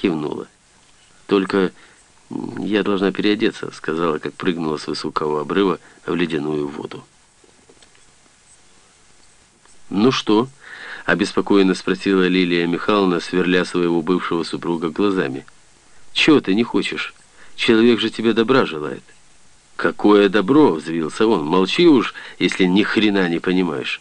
кивнула. «Только я должна переодеться», — сказала, как прыгнула с высокого обрыва в ледяную воду. «Ну что?» — обеспокоенно спросила Лилия Михайловна, сверля своего бывшего супруга глазами. «Чего ты не хочешь? Человек же тебе добра желает». «Какое добро!» — взвился он. «Молчи уж, если ни хрена не понимаешь».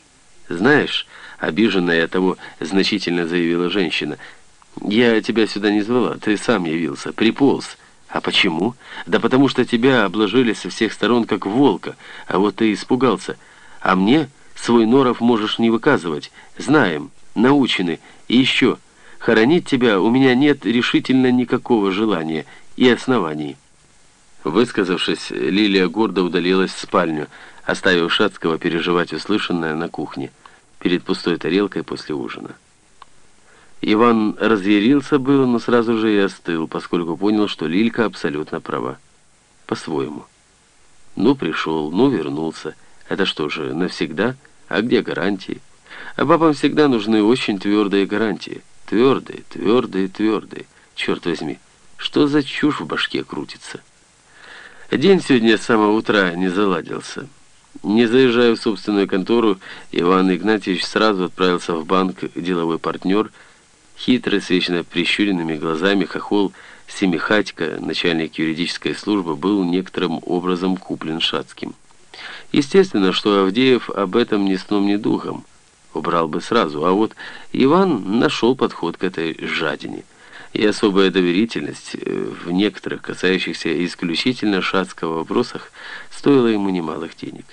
«Знаешь...» — обиженная от того значительно заявила женщина — «Я тебя сюда не звала, ты сам явился, приполз. А почему? Да потому что тебя обложили со всех сторон, как волка, а вот ты испугался. А мне свой норов можешь не выказывать. Знаем, научены. И еще, хоронить тебя у меня нет решительно никакого желания и оснований». Высказавшись, Лилия гордо удалилась в спальню, оставив Шацкого переживать услышанное на кухне, перед пустой тарелкой после ужина. Иван разъярился было, но сразу же и остыл, поскольку понял, что Лилька абсолютно права. По-своему. Ну, пришел, ну, вернулся. Это что же, навсегда? А где гарантии? А бабам всегда нужны очень твердые гарантии. Твердые, твердые, твердые. Черт возьми, что за чушь в башке крутится? День сегодня с самого утра не заладился. Не заезжая в собственную контору, Иван Игнатьевич сразу отправился в банк деловой партнер – Хитрый, с прищуренными глазами хохол Семихатько, начальник юридической службы, был некоторым образом куплен Шацким. Естественно, что Авдеев об этом ни сном, ни духом. Убрал бы сразу, а вот Иван нашел подход к этой жадине. И особая доверительность э, в некоторых, касающихся исключительно шацкого вопросах, стоила ему немалых денег.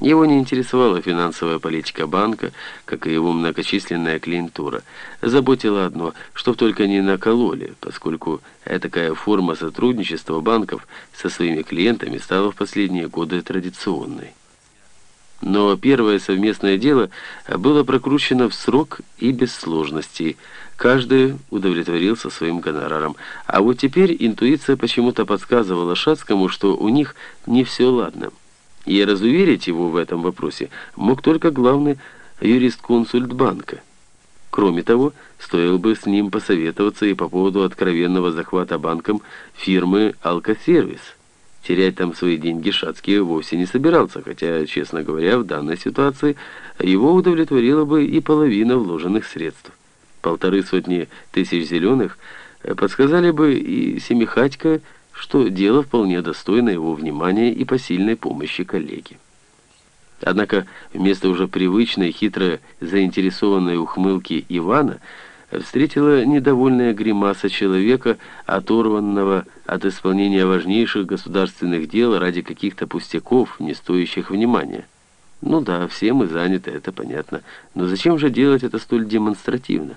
Его не интересовала финансовая политика банка, как и его многочисленная клиентура. Заботило одно, чтоб только не накололи, поскольку такая форма сотрудничества банков со своими клиентами стала в последние годы традиционной. Но первое совместное дело было прокручено в срок и без сложностей. Каждый удовлетворился своим гонораром. А вот теперь интуиция почему-то подсказывала Шацкому, что у них не все ладно. И разуверить его в этом вопросе мог только главный юрист-консульт банка. Кроме того, стоило бы с ним посоветоваться и по поводу откровенного захвата банком фирмы «Алкосервис». Терять там свои деньги Шацкий вовсе не собирался, хотя, честно говоря, в данной ситуации его удовлетворила бы и половина вложенных средств. Полторы сотни тысяч зеленых подсказали бы и Семихатько, что дело вполне достойно его внимания и посильной помощи коллеги. Однако вместо уже привычной хитро заинтересованной ухмылки Ивана встретила недовольная гримаса человека, оторванного от исполнения важнейших государственных дел ради каких-то пустяков, не стоящих внимания. Ну да, все мы заняты, это понятно. Но зачем же делать это столь демонстративно?